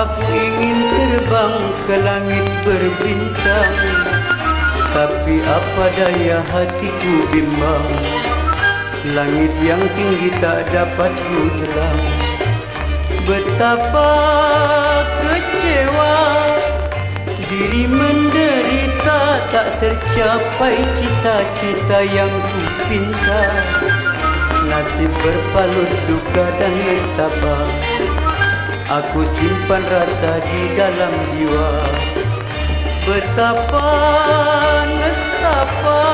Aku ingin terbang ke langit berbintang. Tapi apa daya hatiku bimbang? Langit yang tinggi tak dapat ku jelang Betapa kecewa Diri menderita tak tercapai cita-cita yang ku pinta Nasib berpalut duka dan nestapa. Aku simpan rasa di dalam jiwa. Betapa nestapa.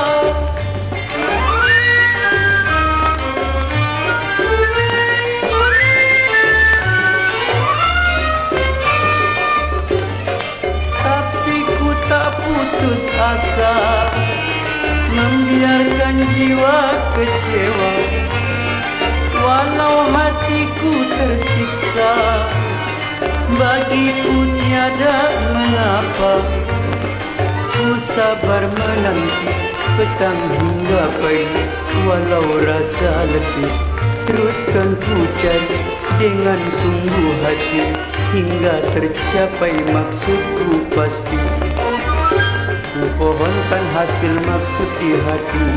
Asa. Membiarkan jiwa kecewa tersiksa. Bagiku tiada mengapa. Ku sabar menanti petang hingga pagi. Walau rasa letih Teruskan ku cari dengan sungguh hati. Hingga tercapai maksudku pasti. Ku pohonkan hasil maksud di hati.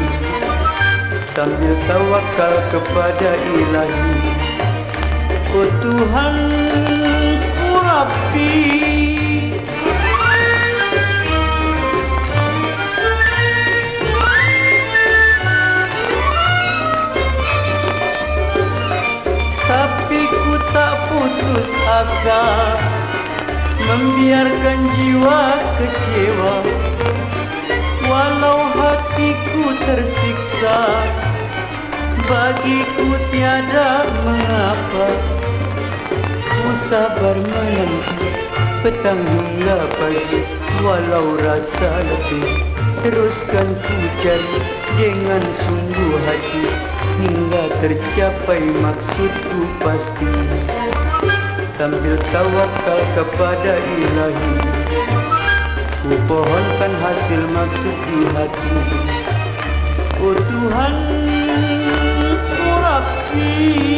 Sambil tawakal kepada ilahi Oh Tuhan rapi Tapi ku tak putus asa Membiarkan jiwa kecewa. Walau hatiku tersiksa Bagiku tiada mengapa Ku sabar menanti petang hingga pagi Walau rasa letih Teruskan ku cari dengan sungguh hati Hingga tercapai maksudku pasti. Sambil tawakal kepada ilahi Ku pohonkan hasil maksud di hati. Oh Tuhan, ku rapi